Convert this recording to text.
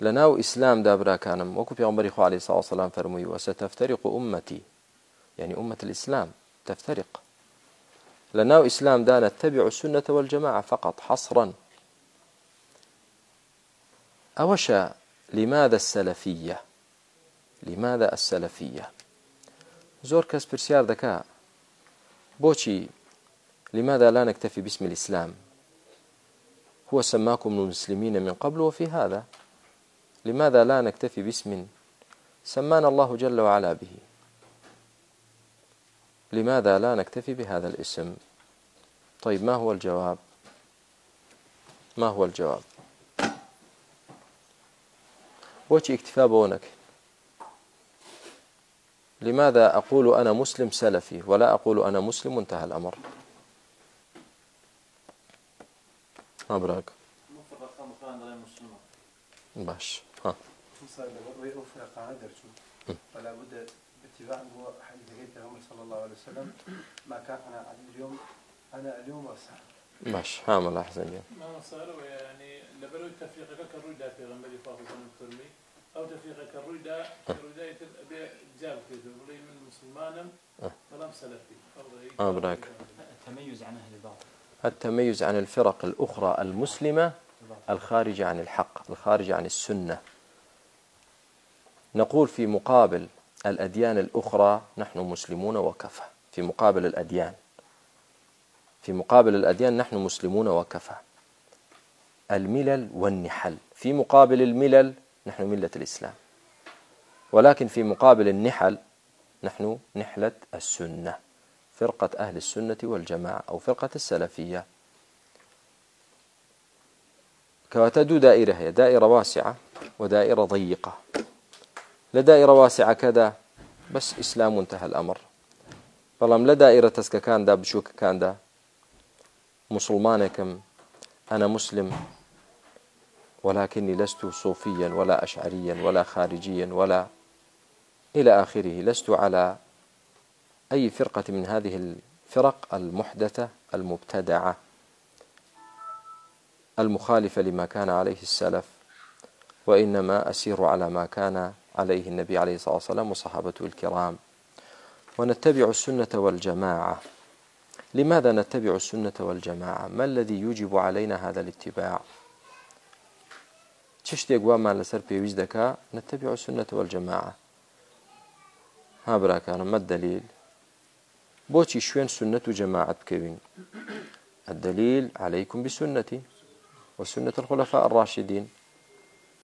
لە ناو ئیسلام دابراکانم وەکو پیامبەری خوالی عليه فەرمووی وەسە تەفتەریق و عمەتی یعنی عمەت الإسلام تفترق. لە ناو ئیسلامدا نتبع السنة والجماعة فقط حصرا. أوشا لماذا السلفية؟ لماذا السلفية؟ زور كاس برسيار دكا. بوشي لماذا لا نكتفي باسم الإسلام؟ هو سماكم المسلمين من قبل وفي هذا. لماذا لا نكتفي باسم سمانا الله جل وعلا به؟ لماذا لا نكتفي بهذا الاسم؟ طيب ما هو الجواب؟ ما هو الجواب؟ بۆچی اكتفاء بونك. لماذا أقول أنا مسلم سلفي ولا أقول أنا مسلم انتهى الأمر؟ أبراك؟ باش. فلا بد حديث صلى الله عليه وسلم ما كان أنا اليوم أنا اليوم ماشي باش هام الله يحسن ما صار يعني لبلو التفريق كروي دا في غنبري فاطمه الترمي. أو تفريق جاب من مسلمان سلفي. آه براك. التميز عن أهل البعض. التميز عن الفرق الأخرى المسلمة الخارج عن الحق الخارج عن السنة. نقول في مقابل الأديان الأخرى نحن مسلمون وكفى. في مقابل الأديان. في مقابل الأديان نحن مسلمون وكفى. الملل والنحل. في مقابل الملل نحن ملة الإسلام. ولكن في مقابل النحل نحن نحلة السنة. فرقة أهل السنة والجماعة أو فرقة السلفية. کەواتە دوو دائرە هەیە دائرە واسعة ودائرة ضيقة لە دائرە واسعەکەدا بەس ئیسلام منتەهە ئەمر بەڵام لە دائرە تەسکەکاندا بچووکەکاندا مسلمانێکم أنا مسلم ولكني لست صوفيا ولا أشعريا ولا خارجيا ولا إلى آخره. لست على أي فرقة من هذه الفرق المحدثة المبتدعة. المخالفة لما كان عليه السلف وإنما أسير على ما كان عليه النبي عليه الصلاة والسلام وصحابته الكرام. ونتبع السنة والجماعة. لماذا نتبع السنة والجماعة؟ ما الذي يجب علينا هذا الاتباع؟ تشتي ما لسر في وجدك نتبع السنة والجماعة. ها براکانم ما الدليل؟ بۆچی شوين سنة جماعة جەماعەت الدليل عليكم بسنتي. وسنة الخلفاء الراشدين